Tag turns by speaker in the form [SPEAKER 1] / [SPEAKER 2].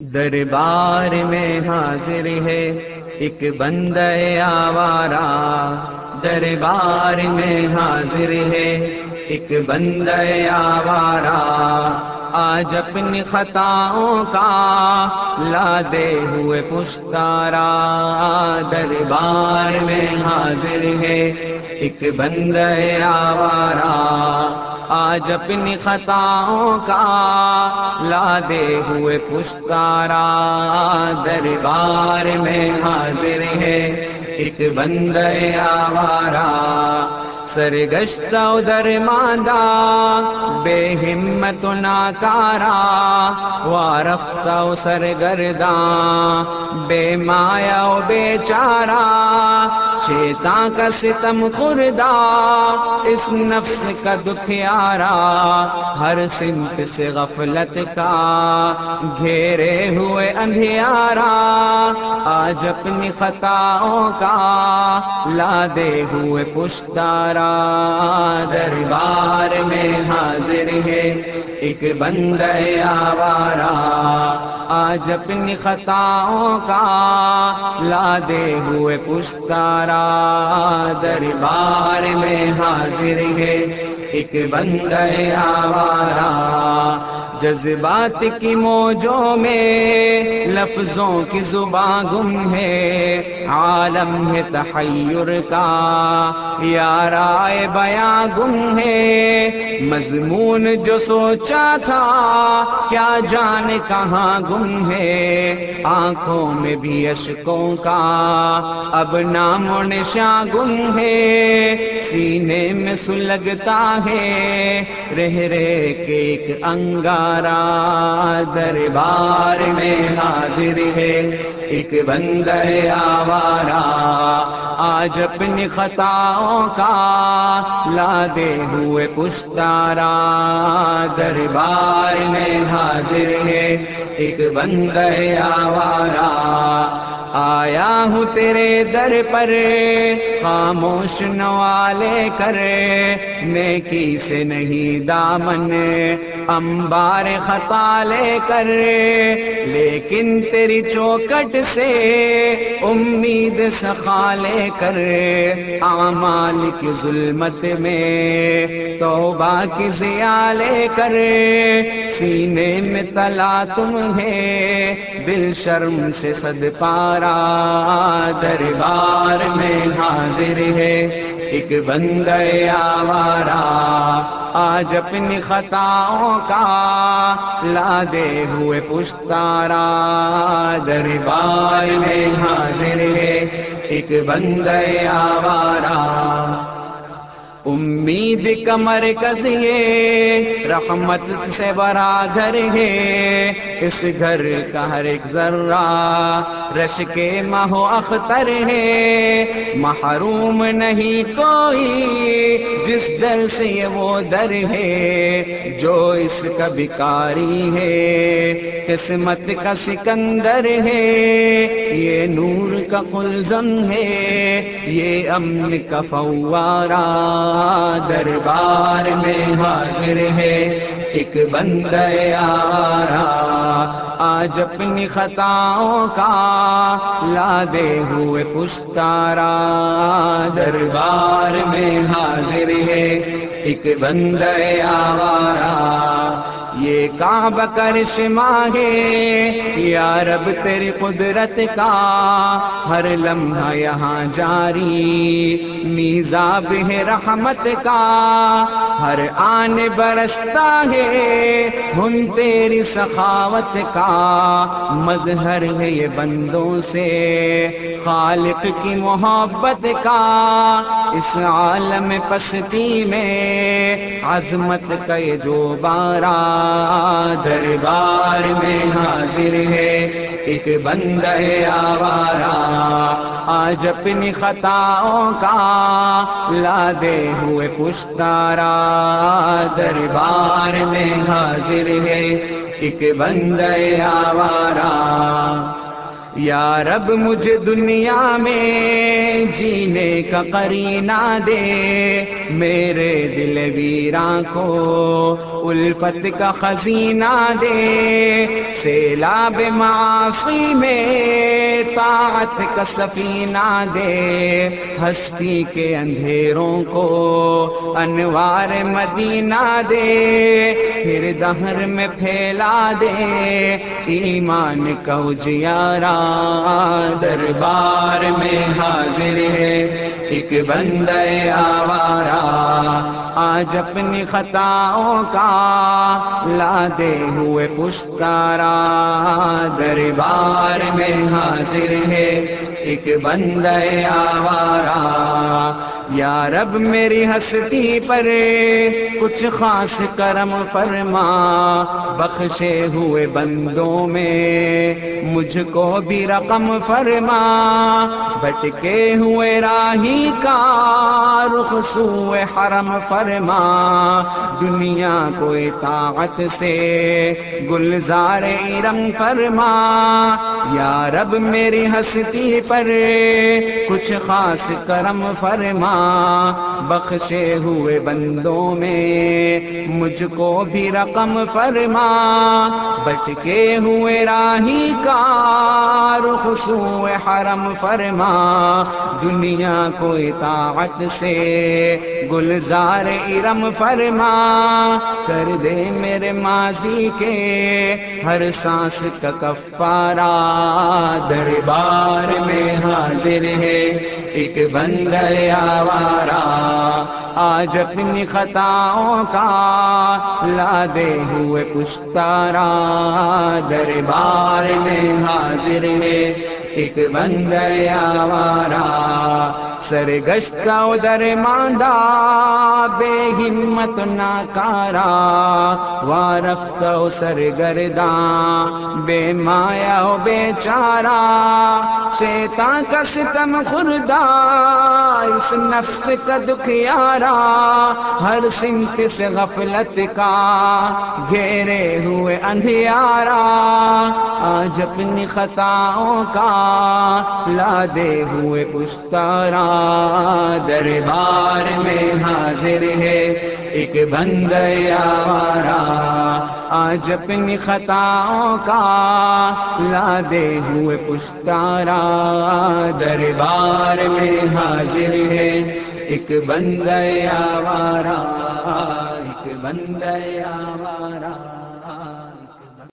[SPEAKER 1] دربار میں حاضر ہے ایک بند آوارا دربار میں حاضر ہے ایک بند آوارا آج اپنی خطاؤں کا لادے ہوئے پشتارا دربار میں حاضر ہے ایک بند آوارا آج اپنی خطاؤں کا لادے ہوئے پشکارا دربار میں حاضر ہے۔ ایک بندر آوارا سرگشتہ ادھر ماندہ، بے ہمت ناکارا وارفتہ سرگرداں بے مایا بے چارا شیطان کا ستم خردا اس نفس کا دکھیارا ہر سمت سے غفلت کا گھیرے ہوئے اندھیارا آج اپنی خطاؤں کا لادے ہوئے پشتارا دربار میں حاضر ہے۔ ایک بندہ آوارا، آج اپنی خطاؤں کا لادے ہوئے پشکارا دربار میں حاضر ہے ایک بندہ آوارا۔ جذبات کی موجوں میں لفظوں کی زبان گم ہے، عالم ہے تحیر کا، یا رائے بیاں گم ہے۔ مضمون جو سوچا تھا، کیا جان کہاں گم ہے؟ آنکھوں میں بھی اشکوں کا، اب نام و نشاں گم ہے۔ سینے میں سلگتا ہے، رہ رہ کے ایک ہمارا دربار میں حاضر ہے، ایک بندہ آوارا۔ آج اپنی خطاؤں کا لادے ہوئے پشتارا۔ دربار میں حاضر ہے، ایک بندہ آوارا۔ آیا ہوں تیرے در پر، خاموش نوالے کر نیکی سے نہیں دامن امبار خطا لے کر۔ لیکن تیری چوکٹ سے امید سخا لے کر۔ اعمال کی ظلمت میں توبہ کی ضیا لے کر۔ سینے میں تلا تم ہے دل شرم سے صد دربار میں حاضر ہے۔ ایک بند آوارا آج اپنی خطاؤں کا لادے ہوئے پشتارا دربار میں حاضر ہے۔ ایک بند آوارا امید کمر کسیے رحمت سے برا گھر ہے۔ اس گھر کا ہر ایک ذرہ رش کے مہو اختر ہے۔ محروم نہیں کوئی جس در سے یہ وہ در ہے، جو اس کا بکاری ہے۔ قسمت کا سکندر ہے، یہ نور کا قلزم ہے۔ یہ امن کا فوارہ دربار میں حاضر ہے۔ ایک بند آرا، آج اپنی خطاؤں کا لادے ہوئے پشتارا دربار میں حاضر ہے ایک بندہ آوارا۔ یہ کعب کرشما ہے یا رب تیری قدرت کا ہر لمحہ یہاں جاری، میزاب ہے رحمت کا ہر آن برستا ہے ہن تیری سخاوت کا مظہر ہے یہ بندوں سے، خالق کی محبت کا اس عالم پستی میں عظمت کا یہ جو بارہ دربار میں حاضر ہے، ایک بند آوارا آج اپنی خطاؤں کا لادے ہوئے پشتارا دربار میں حاضر ہے، ایک بند آوارا یا رب مجھے دنیا میں جینے کا قرینہ دے۔ میرے دل ویراں کو الفت کا خزینہ دے۔ سیلاب معافی میں طاعت کا سفینہ دے۔ ہستی کے اندھیروں کو انوار مدینہ دے۔ پھر دہر میں پھیلا دے۔ ایمان کا اجیارا دربار میں حاضر ہے۔ ایک بندے آوارا آج اپنی خطاؤں کا لادے ہوئے پشکارا دربار میں حاضر ہے ایک بندے آوارا۔ یا رب میری ہستی پر کچھ خاص کرم فرما، بخشے ہوئے بندوں میں مجھ کو بھی رقم فرما۔ بٹکے ہوئے راہی کا رخ سوئے حرم فرما دنیا کو اطاعت سے گلزار ارم فرما، یا رب میری ہستی پر کچھ خاص کرم فرما، بخشے ہوئے بندوں میں مجھ کو بھی رقم فرما، بٹکے ہوئے راہی کا رخ سوئے حرم فرما، دنیا کو اطاعت سے گلزار ارم فرما، کر دے میرے ماضی کے ہر سانس کا کفارا دربار میں حاضر ہے ایک بند آوارا آج اپنی خطاؤں کا لادے ہوئے پشتارا دربار میں حاضر ہے ایک بند آوارا سر گشتا ادھر ماندہ بے ہمت ناکارا وارفتا سر گرداں بے مایا بے چارا، شیطان کا ستم خردا اس نفس کا دکھیارا ہر سمت سے غفلت کا گھیرے ہوئے اندھیارا، آج اپنی خطاؤں کا لادے ہوئے پشتارا دربار میں حاضر ہے ایک بند آوارا آج اپنی خطاؤں کا لادے ہوئے پشتارا دربار میں حاضر ہے ایک بند آوارا ایک بند آوارا